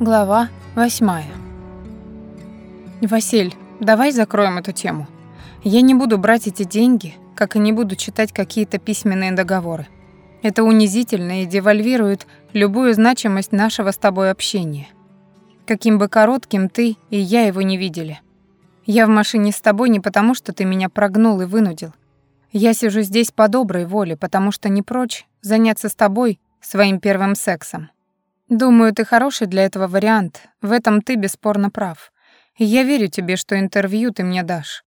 Глава восьмая. «Василь, давай закроем эту тему. Я не буду брать эти деньги, как и не буду читать какие-то письменные договоры. Это унизительно и девальвирует любую значимость нашего с тобой общения. Каким бы коротким ты и я его не видели. Я в машине с тобой не потому, что ты меня прогнул и вынудил. Я сижу здесь по доброй воле, потому что не прочь заняться с тобой своим первым сексом. Думаю, ты хороший для этого вариант. В этом ты бесспорно прав. Я верю тебе, что интервью ты мне дашь.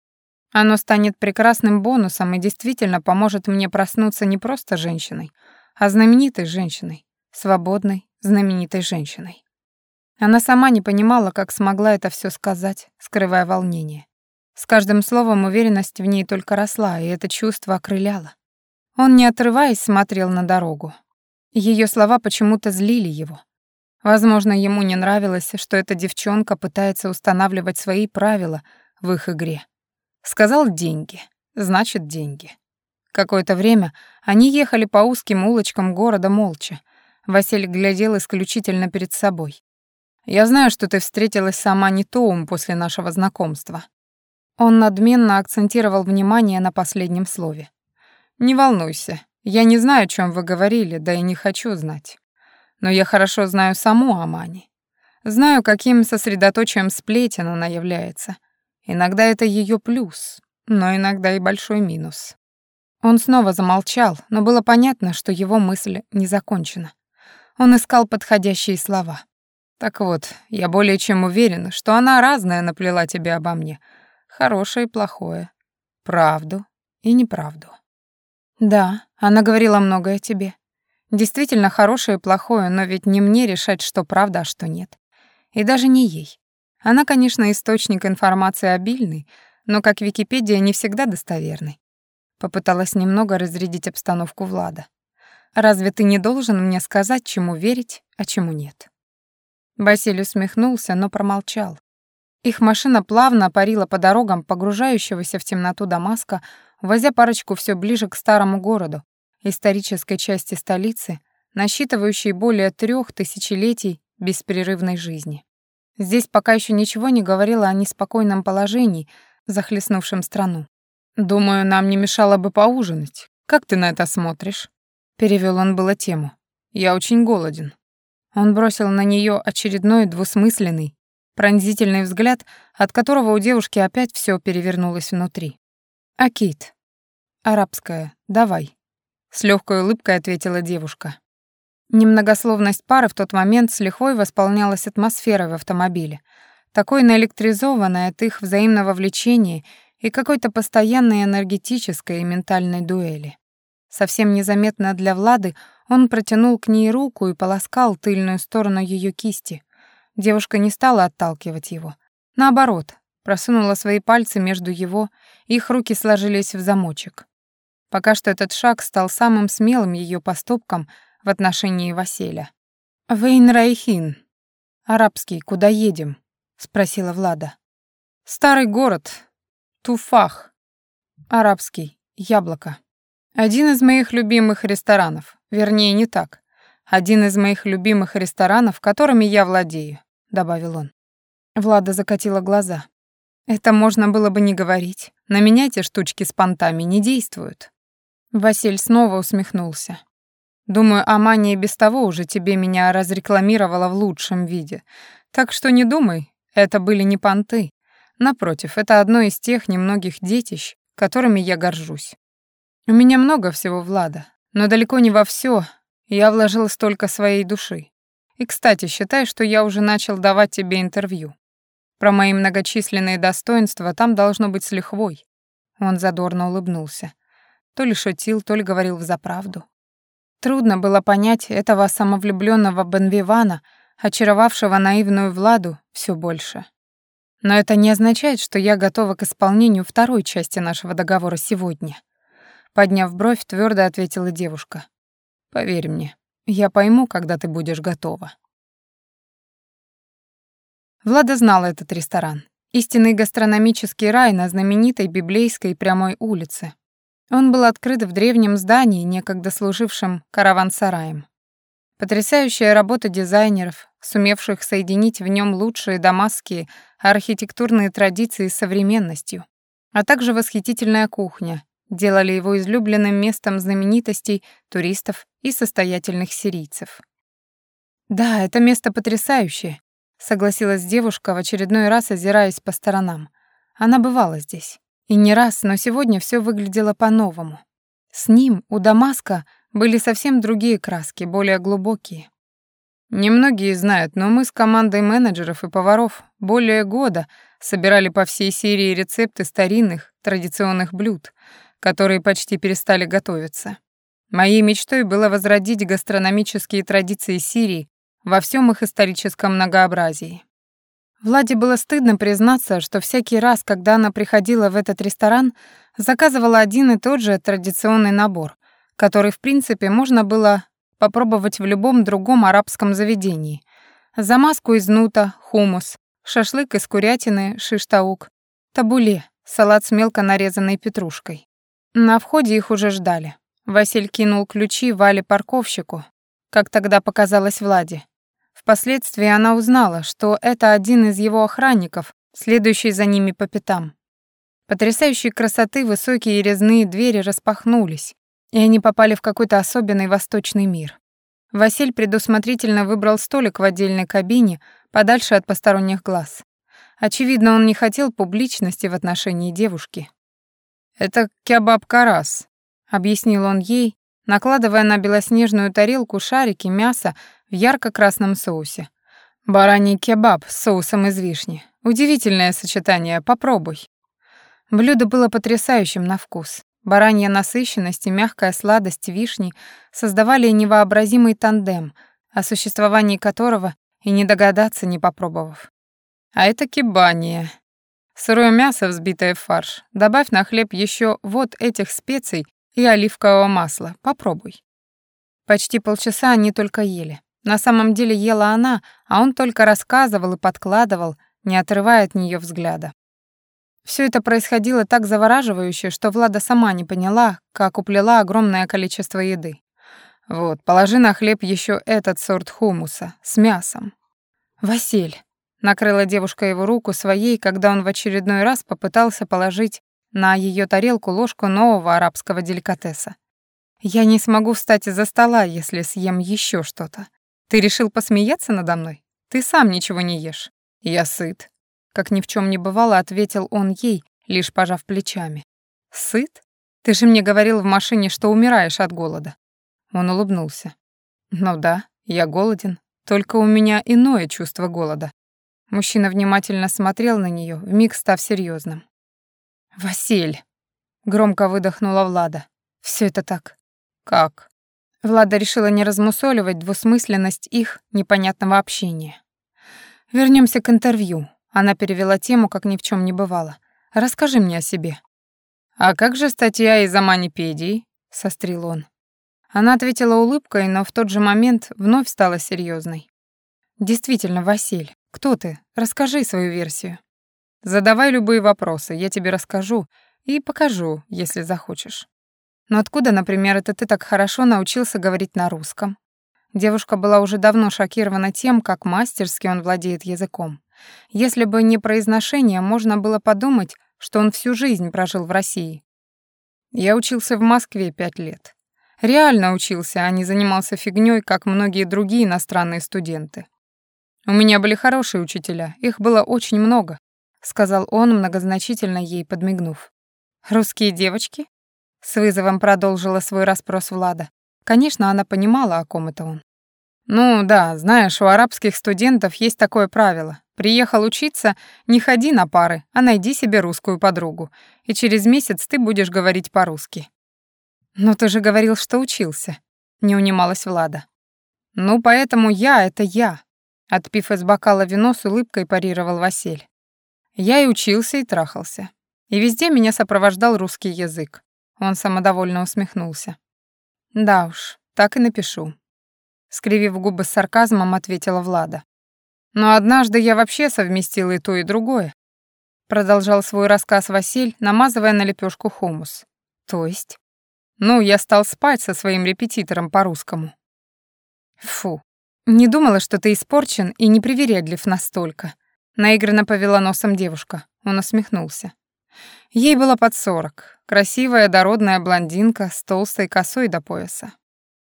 Оно станет прекрасным бонусом и действительно поможет мне проснуться не просто женщиной, а знаменитой женщиной, свободной, знаменитой женщиной. Она сама не понимала, как смогла это все сказать, скрывая волнение. С каждым словом уверенность в ней только росла, и это чувство окрыляло. Он, не отрываясь, смотрел на дорогу. Ее слова почему-то злили его. Возможно, ему не нравилось, что эта девчонка пытается устанавливать свои правила в их игре. Сказал деньги, значит деньги. Какое-то время они ехали по узким улочкам города молча. Василий глядел исключительно перед собой. «Я знаю, что ты встретилась сама не Тоум после нашего знакомства». Он надменно акцентировал внимание на последнем слове. «Не волнуйся, я не знаю, о чем вы говорили, да и не хочу знать. Но я хорошо знаю саму Амани. Знаю, каким сосредоточием сплетен она является. Иногда это ее плюс, но иногда и большой минус. Он снова замолчал, но было понятно, что его мысль не закончена. Он искал подходящие слова. Так вот, я более чем уверена, что она разная наплела тебе обо мне. Хорошее и плохое. Правду и неправду. Да, она говорила многое тебе. Действительно хорошее и плохое, но ведь не мне решать, что правда, а что нет. И даже не ей. Она, конечно, источник информации обильный, но, как Википедия, не всегда достоверный. Попыталась немного разрядить обстановку Влада. «Разве ты не должен мне сказать, чему верить, а чему нет?» Василий усмехнулся, но промолчал. Их машина плавно парила по дорогам погружающегося в темноту Дамаска, возя парочку все ближе к старому городу, исторической части столицы, насчитывающей более трех тысячелетий беспрерывной жизни. Здесь пока еще ничего не говорило о неспокойном положении, захлестнувшем страну. «Думаю, нам не мешало бы поужинать. Как ты на это смотришь?» Перевел он было тему. «Я очень голоден». Он бросил на нее очередной двусмысленный, пронзительный взгляд, от которого у девушки опять все перевернулось внутри. «Акит. Арабская. Давай». С легкой улыбкой ответила девушка. Немногословность пары в тот момент с лихвой восполнялась атмосферой в автомобиле, такой наэлектризованной от их взаимного влечения и какой-то постоянной энергетической и ментальной дуэли. Совсем незаметно для Влады он протянул к ней руку и полоскал тыльную сторону ее кисти. Девушка не стала отталкивать его. Наоборот, просунула свои пальцы между его, их руки сложились в замочек. Пока что этот шаг стал самым смелым ее поступком в отношении Василя. «Вейн Райхин. Арабский, куда едем?» — спросила Влада. «Старый город. Туфах. Арабский. Яблоко. Один из моих любимых ресторанов. Вернее, не так. Один из моих любимых ресторанов, которыми я владею», — добавил он. Влада закатила глаза. «Это можно было бы не говорить. На меня эти штучки с понтами не действуют». Василь снова усмехнулся. Думаю, Амания без того уже тебе меня разрекламировала в лучшем виде. Так что не думай, это были не понты. Напротив, это одно из тех немногих детищ, которыми я горжусь. У меня много всего, Влада, но далеко не во все я вложил столько своей души. И, кстати, считай, что я уже начал давать тебе интервью. Про мои многочисленные достоинства там должно быть с лихвой. Он задорно улыбнулся. То ли шутил, то ли говорил взаправду. Трудно было понять этого самовлюбленного Бенвивана, очаровавшего наивную Владу все больше. Но это не означает, что я готова к исполнению второй части нашего договора сегодня. Подняв бровь, твердо ответила девушка. Поверь мне, я пойму, когда ты будешь готова. Влада знала этот ресторан. Истинный гастрономический рай на знаменитой библейской прямой улице, он был открыт в древнем здании, некогда служившем караван-сараем. Потрясающая работа дизайнеров, сумевших соединить в нем лучшие дамасские архитектурные традиции с современностью, а также восхитительная кухня, делали его излюбленным местом знаменитостей, туристов и состоятельных сирийцев. «Да, это место потрясающее», — согласилась девушка, в очередной раз озираясь по сторонам. Она бывала здесь. И не раз, но сегодня все выглядело по-новому. С ним, у Дамаска, были совсем другие краски, более глубокие. Немногие знают, но мы с командой менеджеров и поваров более года собирали по всей Сирии рецепты старинных, традиционных блюд, которые почти перестали готовиться. Моей мечтой было возродить гастрономические традиции Сирии во всем их историческом многообразии. Владе было стыдно признаться, что всякий раз, когда она приходила в этот ресторан, заказывала один и тот же традиционный набор, который, в принципе, можно было попробовать в любом другом арабском заведении. Замазку из нута, хумус, шашлык из курятины, шиштаук, табуле, салат с мелко нарезанной петрушкой. На входе их уже ждали. Василь кинул ключи Вале парковщику, как тогда показалось Владе. Впоследствии она узнала, что это один из его охранников, следующий за ними по пятам. Потрясающей красоты высокие резные двери распахнулись, и они попали в какой-то особенный восточный мир. Василь предусмотрительно выбрал столик в отдельной кабине, подальше от посторонних глаз. Очевидно, он не хотел публичности в отношении девушки. «Это кебаб-карас», — объяснил он ей, накладывая на белоснежную тарелку шарики мяса в ярко-красном соусе. «Бараний кебаб с соусом из вишни. Удивительное сочетание, попробуй». Блюдо было потрясающим на вкус. Баранья насыщенность и мягкая сладость вишни создавали невообразимый тандем, о существовании которого и не догадаться, не попробовав. А это кибания. Сырое мясо, взбитое в фарш. Добавь на хлеб еще вот этих специй и оливкового масла. Попробуй. Почти полчаса они только ели. На самом деле ела она, а он только рассказывал и подкладывал, не отрывая от нее взгляда. Все это происходило так завораживающе, что Влада сама не поняла, как уплела огромное количество еды. Вот, положи на хлеб еще этот сорт хумуса с мясом. Василь накрыла девушка его руку своей, когда он в очередной раз попытался положить на ее тарелку ложку нового арабского деликатеса. Я не смогу встать из-за стола, если съем еще что-то. Ты решил посмеяться надо мной? Ты сам ничего не ешь. Я сыт. Как ни в чем не бывало, ответил он ей, лишь пожав плечами. «Сыт? Ты же мне говорил в машине, что умираешь от голода». Он улыбнулся. «Ну да, я голоден, только у меня иное чувство голода». Мужчина внимательно смотрел на нее, вмиг став серьезным. «Василь!» — громко выдохнула Влада. Все это так». «Как?» Влада решила не размусоливать двусмысленность их непонятного общения. Вернемся к интервью. Она перевела тему, как ни в чем не бывало. «Расскажи мне о себе». «А как же статья из Аманипедии?» — сострил он. Она ответила улыбкой, но в тот же момент вновь стала серьезной. «Действительно, Василь, кто ты? Расскажи свою версию». «Задавай любые вопросы, я тебе расскажу и покажу, если захочешь». «Но откуда, например, это ты так хорошо научился говорить на русском?» Девушка была уже давно шокирована тем, как мастерски он владеет языком. Если бы не произношение, можно было подумать, что он всю жизнь прожил в России. Я учился в Москве пять лет. Реально учился, а не занимался фигнёй, как многие другие иностранные студенты. У меня были хорошие учителя, их было очень много, сказал он, многозначительно ей подмигнув. Русские девочки? С вызовом продолжила свой расспрос Влада. Конечно, она понимала, о ком это он. Ну да, знаешь, у арабских студентов есть такое правило. Приехал учиться, не ходи на пары, а найди себе русскую подругу, и через месяц ты будешь говорить по-русски. Но ты же говорил, что учился, не унималась Влада. Ну, поэтому я — это я. Отпив из бокала вино, с улыбкой парировал Василь. Я и учился, и трахался. И везде меня сопровождал русский язык. Он самодовольно усмехнулся. Да уж, так и напишу. Скривив губы с сарказмом, ответила Влада. Но однажды я вообще совместил и то, и другое. Продолжал свой рассказ Василь, намазывая на лепешку хумус. То есть? Ну, я стал спать со своим репетитором по-русскому. Фу, «Не думала, что ты испорчен и непривередлив настолько», — наигранно повела носом девушка. Он усмехнулся. Ей было под сорок. Красивая, дородная блондинка с толстой косой до пояса.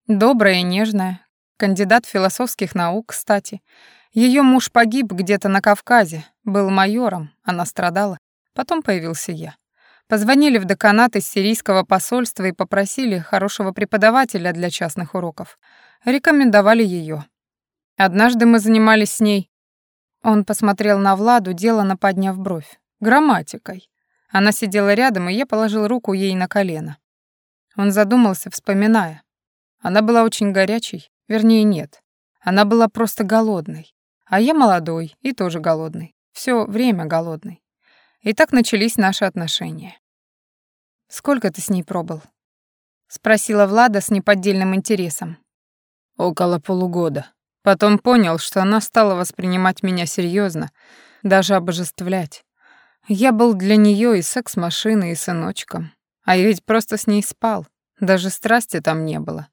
Добрая и нежная. Кандидат философских наук, кстати. Ее муж погиб где-то на Кавказе, был майором, она страдала. Потом появился я. Позвонили в деканат из сирийского посольства и попросили хорошего преподавателя для частных уроков. Рекомендовали ее. Однажды мы занимались с ней. Он посмотрел на Владу, делано подняв бровь. Грамматикой. Она сидела рядом, и я положил руку ей на колено. Он задумался, вспоминая. Она была очень горячей, вернее, нет. Она была просто голодной. А я молодой и тоже голодный. Все время голодный. И так начались наши отношения. «Сколько ты с ней пробыл?» — спросила Влада с неподдельным интересом. «Около полугода», Потом понял, что она стала воспринимать меня серьезно, даже обожествлять. Я был для нее и секс-машиной, и сыночком. А я ведь просто с ней спал, даже страсти там не было.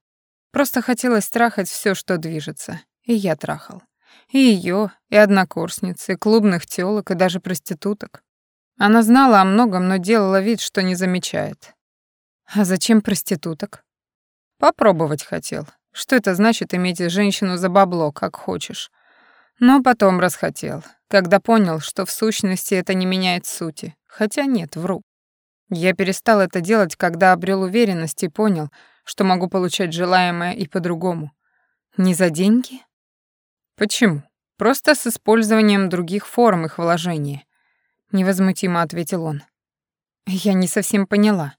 Просто хотелось трахать все, что движется, и я трахал. И ее, и однокурсниц, и клубных тёлок, и даже проституток. Она знала о многом, но делала вид, что не замечает. А зачем проституток? Попробовать хотел. Что это значит иметь женщину за бабло, как хочешь? Но потом расхотел, когда понял, что в сущности это не меняет сути. Хотя нет, вру. Я перестал это делать, когда обрел уверенность и понял, что могу получать желаемое и по-другому. Не за деньги? Почему? Просто с использованием других форм их вложения. Невозмутимо ответил он. Я не совсем поняла.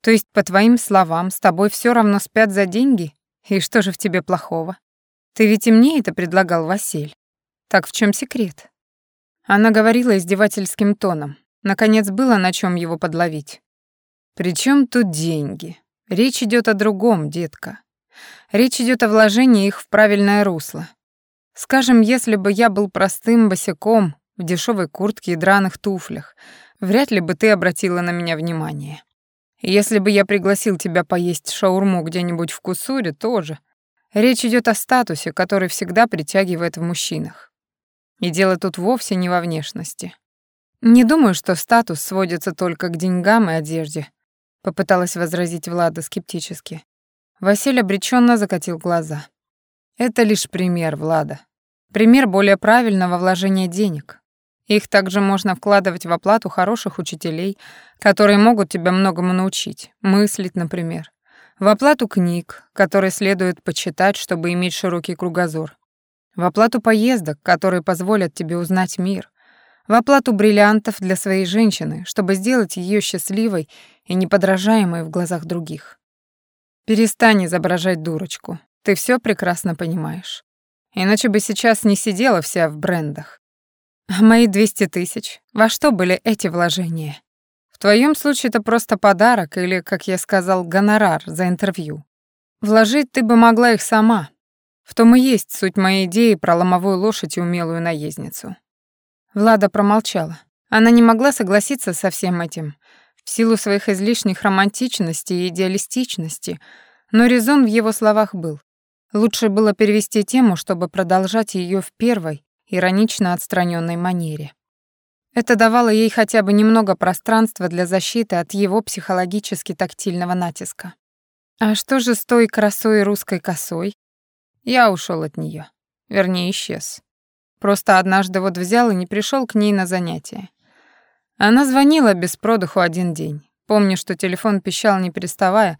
То есть, по твоим словам, с тобой все равно спят за деньги? И что же в тебе плохого? Ты ведь и мне это предлагал, Василь. Так в чем секрет? Она говорила издевательским тоном. Наконец было на чем его подловить. Причем тут деньги? Речь идет о другом, детка. Речь идет о вложении их в правильное русло. Скажем, если бы я был простым босиком в дешевой куртке и драных туфлях, вряд ли бы ты обратила на меня внимание. Если бы я пригласил тебя поесть шаурму где-нибудь в Кусуре, тоже. Речь идет о статусе, который всегда притягивает в мужчинах. И дело тут вовсе не во внешности. Не думаю, что статус сводится только к деньгам и одежде, попыталась возразить Влада скептически. Василий обреченно закатил глаза. Это лишь пример, Влада. Пример более правильного вложения денег. Их также можно вкладывать в оплату хороших учителей, которые могут тебя многому научить, мыслить, например. В оплату книг, которые следует почитать, чтобы иметь широкий кругозор. В оплату поездок, которые позволят тебе узнать мир. В оплату бриллиантов для своей женщины, чтобы сделать ее счастливой и неподражаемой в глазах других. Перестань изображать дурочку. Ты все прекрасно понимаешь. Иначе бы сейчас не сидела вся в брендах. А мои 200 тысяч? Во что были эти вложения? В твоем случае это просто подарок или, как я сказал, гонорар за интервью. Вложить ты бы могла их сама. В том и есть суть моей идеи про ломовую лошадь и умелую наездницу. Влада промолчала. Она не могла согласиться со всем этим, в силу своих излишних романтичности и идеалистичности, но резон в его словах был. Лучше было перевести тему, чтобы продолжать ее в первой, иронично отстраненной манере. Это давало ей хотя бы немного пространства для защиты от его психологически тактильного натиска. А что же с той красой русской косой? Я ушел от нее, Вернее, исчез. Просто однажды вот взял и не пришел к ней на занятия. Она звонила без продыху один день. Помню, что телефон пищал не переставая,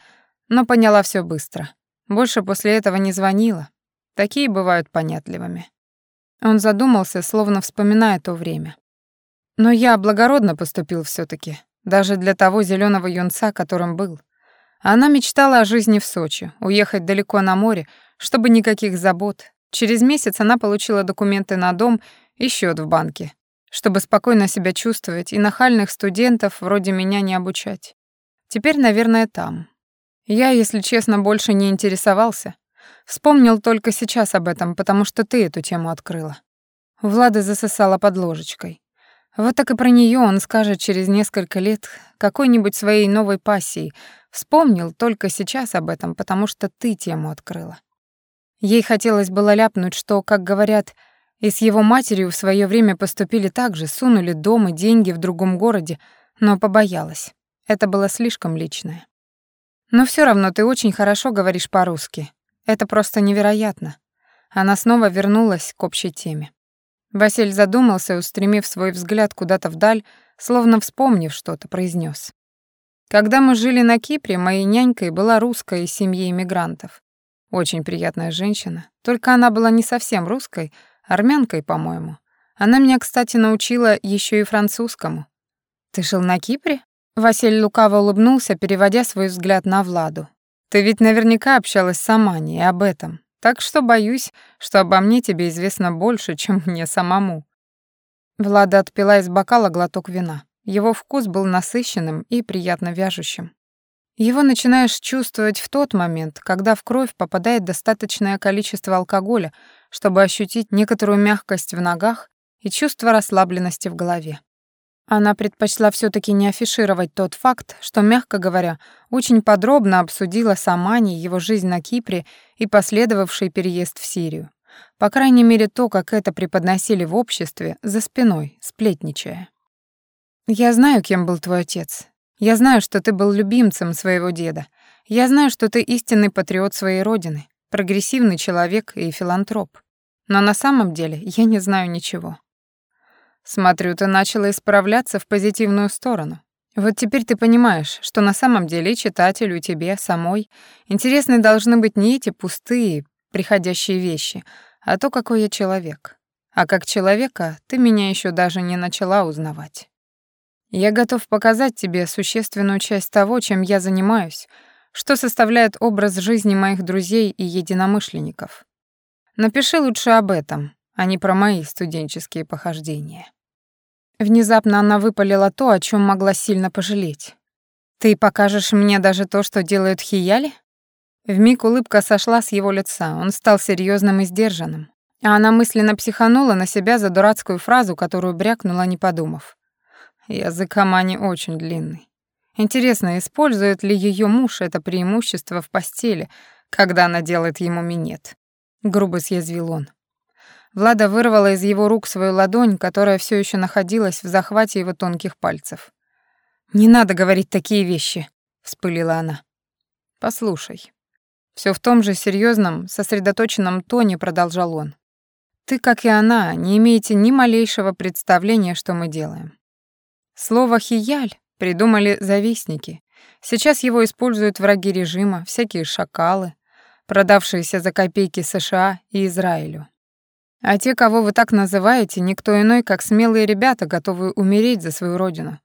но поняла все быстро. Больше после этого не звонила. Такие бывают понятливыми. Он задумался, словно вспоминая то время. Но я благородно поступил все таки даже для того зеленого юнца, которым был. Она мечтала о жизни в Сочи, уехать далеко на море, чтобы никаких забот. Через месяц она получила документы на дом и счет в банке, чтобы спокойно себя чувствовать и нахальных студентов вроде меня не обучать. Теперь, наверное, там. Я, если честно, больше не интересовался. Вспомнил только сейчас об этом, потому что ты эту тему открыла. Влада засосала под ложечкой. Вот так и про нее он скажет через несколько лет какой-нибудь своей новой пассии. Вспомнил только сейчас об этом, потому что ты тему открыла. Ей хотелось было ляпнуть, что, как говорят, и с его матерью в свое время поступили так же, сунули дом и деньги в другом городе, но побоялась. Это было слишком личное. Но все равно ты очень хорошо говоришь по-русски. Это просто невероятно. Она снова вернулась к общей теме. Василь задумался, устремив свой взгляд куда-то вдаль, словно вспомнив что-то, произнес: Когда мы жили на Кипре, моей нянькой была русская из семьи иммигрантов. Очень приятная женщина, только она была не совсем русской, армянкой, по-моему. Она меня, кстати, научила еще и французскому. Ты жил на Кипре? Василий лукаво улыбнулся, переводя свой взгляд на Владу. Ты ведь наверняка общалась с Аманей об этом. Так что боюсь, что обо мне тебе известно больше, чем мне самому. Влада отпила из бокала глоток вина. Его вкус был насыщенным и приятно вяжущим. Его начинаешь чувствовать в тот момент, когда в кровь попадает достаточное количество алкоголя, чтобы ощутить некоторую мягкость в ногах и чувство расслабленности в голове. Она предпочла все таки не афишировать тот факт, что, мягко говоря, очень подробно обсудила с Амани его жизнь на Кипре и последовавший переезд в Сирию. По крайней мере, то, как это преподносили в обществе, за спиной, сплетничая. «Я знаю, кем был твой отец. Я знаю, что ты был любимцем своего деда. Я знаю, что ты истинный патриот своей родины, прогрессивный человек и филантроп. Но на самом деле я не знаю ничего. Смотрю, ты начала исправляться в позитивную сторону. Вот теперь ты понимаешь, что на самом деле читателю тебе самой интересны должны быть не эти пустые, приходящие вещи, а то, какой я человек. А как человека ты меня еще даже не начала узнавать. Я готов показать тебе существенную часть того, чем я занимаюсь, что составляет образ жизни моих друзей и единомышленников. Напиши лучше об этом, а не про мои студенческие похождения. Внезапно она выпалила то, о чем могла сильно пожалеть. «Ты покажешь мне даже то, что делают хияли?» Вмиг улыбка сошла с его лица, он стал серьезным и сдержанным. А она мысленно психанула на себя за дурацкую фразу, которую брякнула, не подумав. Язык Амани очень длинный. Интересно, использует ли ее муж это преимущество в постели, когда она делает ему минет? Грубо съязвил он. Влада вырвала из его рук свою ладонь, которая все еще находилась в захвате его тонких пальцев. «Не надо говорить такие вещи», — вспылила она. «Послушай». Все в том же серьезном, сосредоточенном тоне продолжал он. «Ты, как и она, не имеете ни малейшего представления, что мы делаем. Слово «хияль» придумали завистники. Сейчас его используют враги режима, всякие шакалы, продавшиеся за копейки США и Израилю. А те, кого вы так называете, никто иной, как смелые ребята, готовые умереть за свою родину.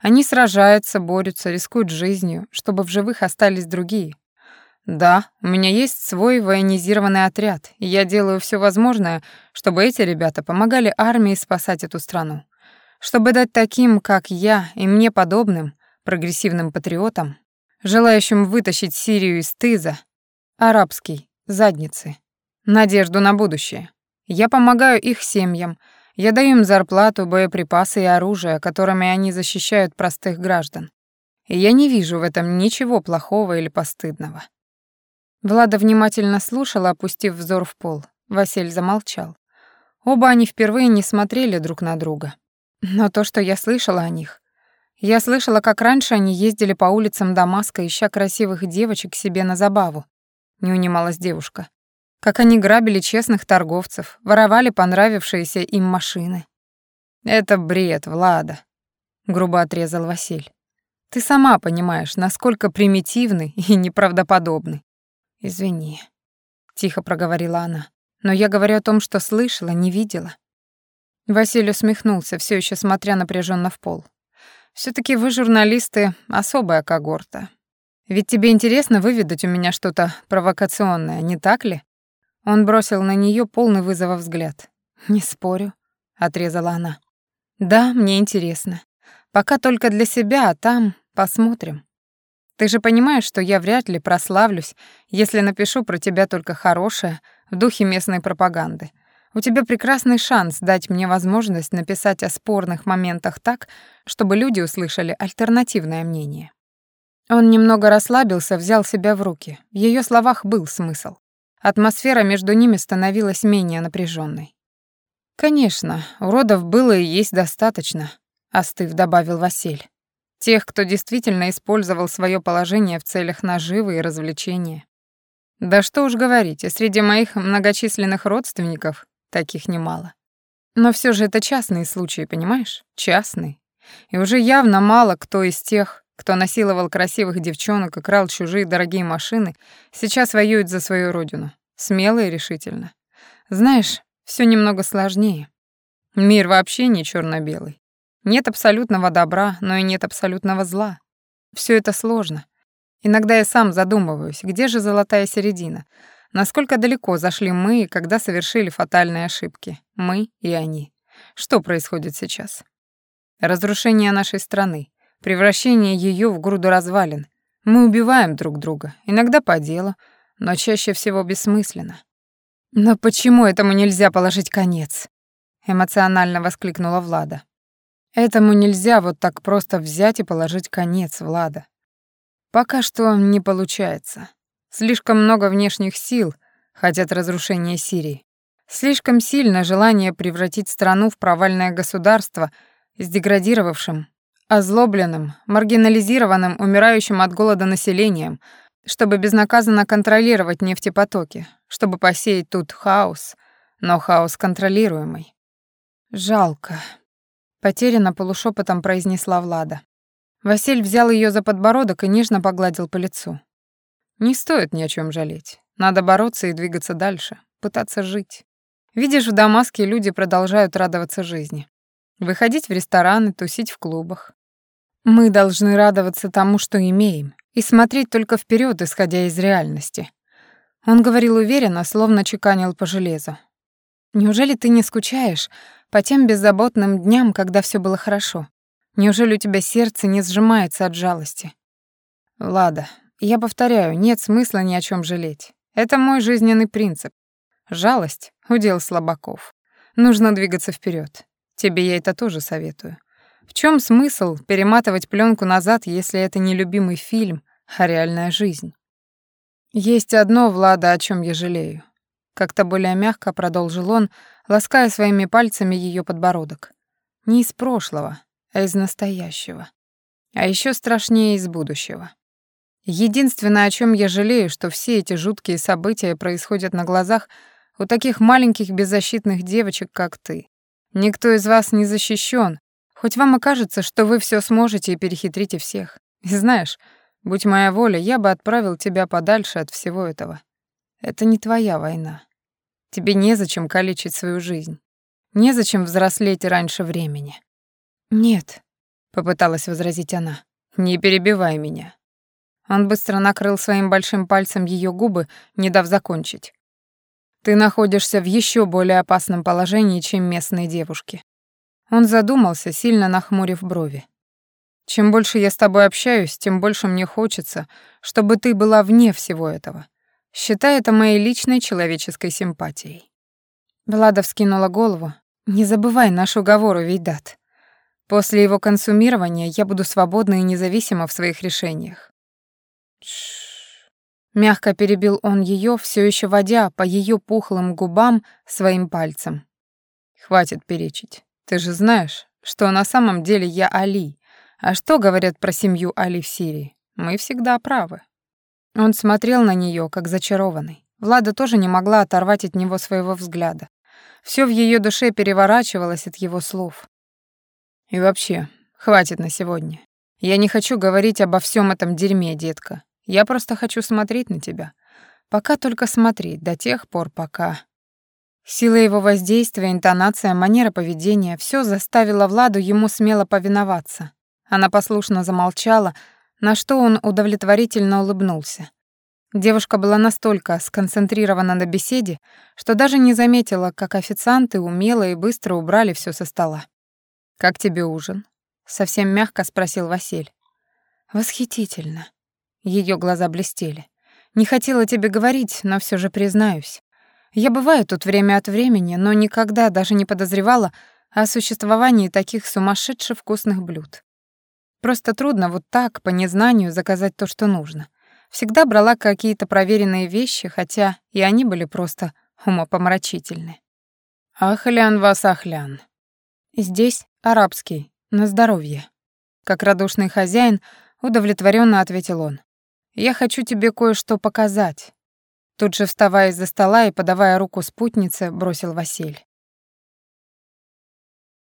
Они сражаются, борются, рискуют жизнью, чтобы в живых остались другие. Да, у меня есть свой военизированный отряд, и я делаю все возможное, чтобы эти ребята помогали армии спасать эту страну чтобы дать таким, как я и мне подобным, прогрессивным патриотам, желающим вытащить Сирию из тыза, арабский, задницы, надежду на будущее. Я помогаю их семьям, я даю им зарплату, боеприпасы и оружие, которыми они защищают простых граждан. И я не вижу в этом ничего плохого или постыдного. Влада внимательно слушала, опустив взор в пол. Василь замолчал. Оба они впервые не смотрели друг на друга. Но то, что я слышала о них... Я слышала, как раньше они ездили по улицам Дамаска, ища красивых девочек себе на забаву. Не унималась девушка. Как они грабили честных торговцев, воровали понравившиеся им машины. «Это бред, Влада», — грубо отрезал Василь. «Ты сама понимаешь, насколько примитивны и неправдоподобны». «Извини», — тихо проговорила она. «Но я говорю о том, что слышала, не видела. Василий усмехнулся, все еще смотря напряженно в пол. все таки вы, журналисты, особая когорта. Ведь тебе интересно выведать у меня что-то провокационное, не так ли?» Он бросил на нее полный вызова взгляд. «Не спорю», — отрезала она. «Да, мне интересно. Пока только для себя, а там посмотрим. Ты же понимаешь, что я вряд ли прославлюсь, если напишу про тебя только хорошее в духе местной пропаганды. У тебя прекрасный шанс дать мне возможность написать о спорных моментах так, чтобы люди услышали альтернативное мнение». Он немного расслабился, взял себя в руки. В её словах был смысл. Атмосфера между ними становилась менее напряженной. «Конечно, уродов было и есть достаточно», — остыв добавил Василь. «Тех, кто действительно использовал свое положение в целях наживы и развлечения. Да что уж говорить, среди моих многочисленных родственников таких немало. Но все же это частные случаи, понимаешь? Частные. И уже явно мало кто из тех, кто насиловал красивых девчонок и крал чужие дорогие машины, сейчас воюет за свою родину. Смело и решительно. Знаешь, все немного сложнее. Мир вообще не черно белый Нет абсолютного добра, но и нет абсолютного зла. Все это сложно. Иногда я сам задумываюсь, где же золотая середина? Насколько далеко зашли мы, когда совершили фатальные ошибки? Мы и они. Что происходит сейчас? Разрушение нашей страны, превращение ее в груду развалин. Мы убиваем друг друга, иногда по делу, но чаще всего бессмысленно. «Но почему этому нельзя положить конец?» — эмоционально воскликнула Влада. «Этому нельзя вот так просто взять и положить конец, Влада. Пока что не получается. Слишком много внешних сил хотят разрушения Сирии. Слишком сильно желание превратить страну в провальное государство с деградировавшим, озлобленным, маргинализированным, умирающим от голода населением — чтобы безнаказанно контролировать нефтепотоки, чтобы посеять тут хаос, но хаос контролируемый. Жалко. Потерянно полушепотом произнесла Влада. Василь взял ее за подбородок и нежно погладил по лицу. Не стоит ни о чем жалеть. Надо бороться и двигаться дальше, пытаться жить. Видишь, в Дамаске люди продолжают радоваться жизни. Выходить в рестораны, тусить в клубах. Мы должны радоваться тому, что имеем, и смотреть только вперед, исходя из реальности. Он говорил уверенно, словно чеканил по железу. Неужели ты не скучаешь по тем беззаботным дням, когда все было хорошо? Неужели у тебя сердце не сжимается от жалости? Лада, я повторяю, нет смысла ни о чем жалеть. Это мой жизненный принцип. Жалость — удел слабаков. Нужно двигаться вперед. Тебе я это тоже советую. В чем смысл перематывать пленку назад, если это не любимый фильм, а реальная жизнь. Есть одно, Влада, о чем я жалею. Как-то более мягко продолжил он, лаская своими пальцами ее подбородок. Не из прошлого, а из настоящего. А еще страшнее из будущего. Единственное, о чем я жалею, что все эти жуткие события происходят на глазах у таких маленьких беззащитных девочек, как ты. Никто из вас не защищен, хоть вам и кажется, что вы все сможете и перехитрите всех. И знаешь, Будь моя воля, я бы отправил тебя подальше от всего этого. Это не твоя война. Тебе незачем калечить свою жизнь. Незачем взрослеть раньше времени. Нет, попыталась возразить она. Не перебивай меня. Он быстро накрыл своим большим пальцем ее губы, не дав закончить. Ты находишься в еще более опасном положении, чем местные девушки. Он задумался, сильно нахмурив брови. Чем больше я с тобой общаюсь, тем больше мне хочется, чтобы ты была вне всего этого. Считай это моей личной человеческой симпатией. Влада вскинула голову. Не забывай наш уговор, Вейдат. После его консумирования я буду свободна и независима в своих решениях. Тш. Мягко перебил он ее, все еще водя по ее пухлым губам своим пальцем. Хватит перечить. Ты же знаешь, что на самом деле я Али, а что говорят про семью Али в Сирии? Мы всегда правы. Он смотрел на нее как зачарованный. Влада тоже не могла оторвать от него своего взгляда. Все в ее душе переворачивалось от его слов. И вообще, хватит на сегодня. Я не хочу говорить обо всем этом дерьме, детка. Я просто хочу смотреть на тебя. Пока только смотреть, до тех пор, пока... Сила его воздействия, интонация, манера поведения — все заставило Владу ему смело повиноваться. Она послушно замолчала, на что он удовлетворительно улыбнулся. Девушка была настолько сконцентрирована на беседе, что даже не заметила, как официанты умело и быстро убрали все со стола. «Как тебе ужин?» — совсем мягко спросил Василь. «Восхитительно». Ее глаза блестели. «Не хотела тебе говорить, но все же признаюсь. Я бываю тут время от времени, но никогда даже не подозревала о существовании таких сумасшедше вкусных блюд. Просто трудно вот так, по незнанию, заказать то, что нужно. Всегда брала какие-то проверенные вещи, хотя и они были просто умопомрачительны. «Ахлян вас, ахлян». Здесь арабский, на здоровье. Как радушный хозяин, удовлетворенно ответил он. «Я хочу тебе кое-что показать». Тут же вставая из-за стола и подавая руку спутнице, бросил Василь.